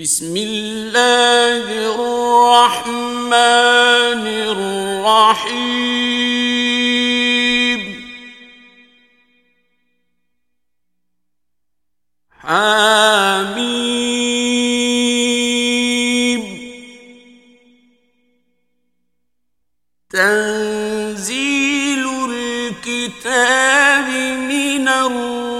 بسم الله الرحمن الرحيم. حميم. تنزيل الكتاب من الرحيم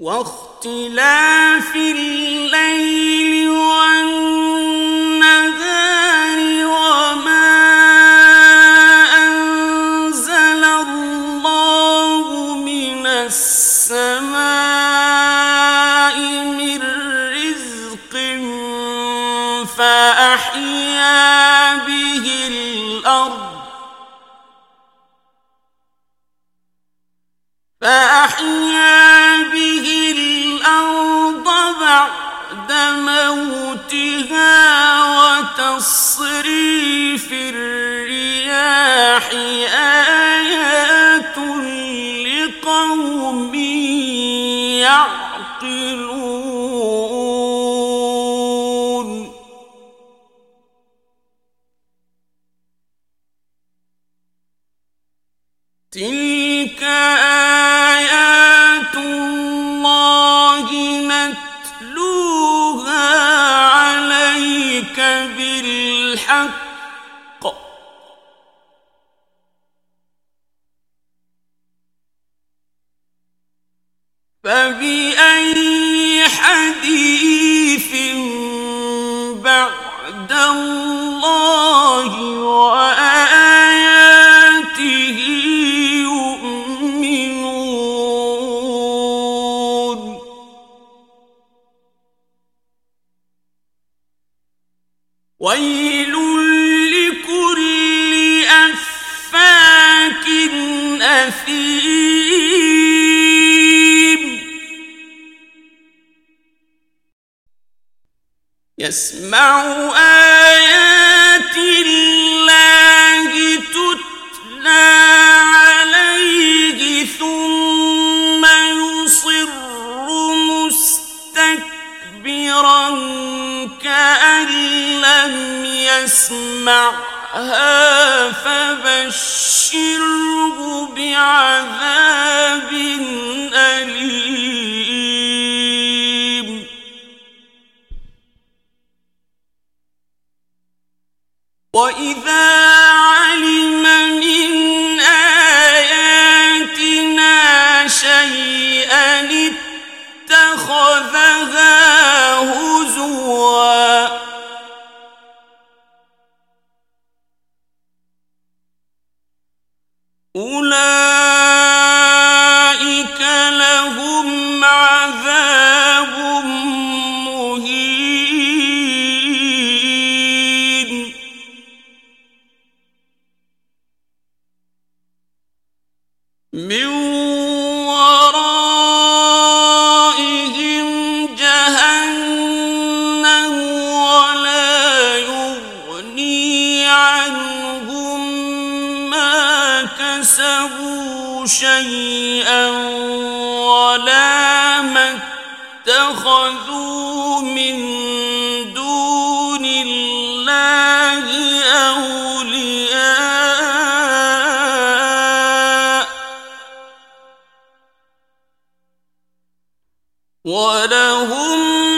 واختلاف الليل والنهار وما أنزل الله من السماء من رزق فأحياه موتها وتصريف الرياح آيات لقوم يعقلون. تلك فبأي حديث بعد الله وآياته يؤمنون؟ ويل لكل أفاك أثير يسمع آيات الله تتلى عليه ثم يصر مستكبرا كأن لم يسمعها فبشره بعذاب أليم. وَإِذَا عَلِمَ مِنْ آيَاتِنَا شَيْئًا اتَّخَذَهَا هُزُوًا أُولَئِكَ اكتسبوا شيئا ولا ما اتخذوا من دون الله أولياء ولهم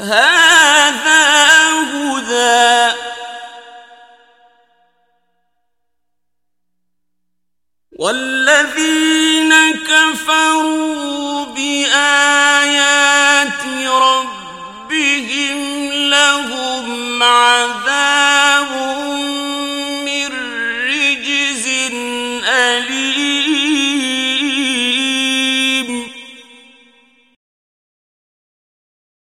هدى. والذين كفروا بآيات ربهم لهم عذاب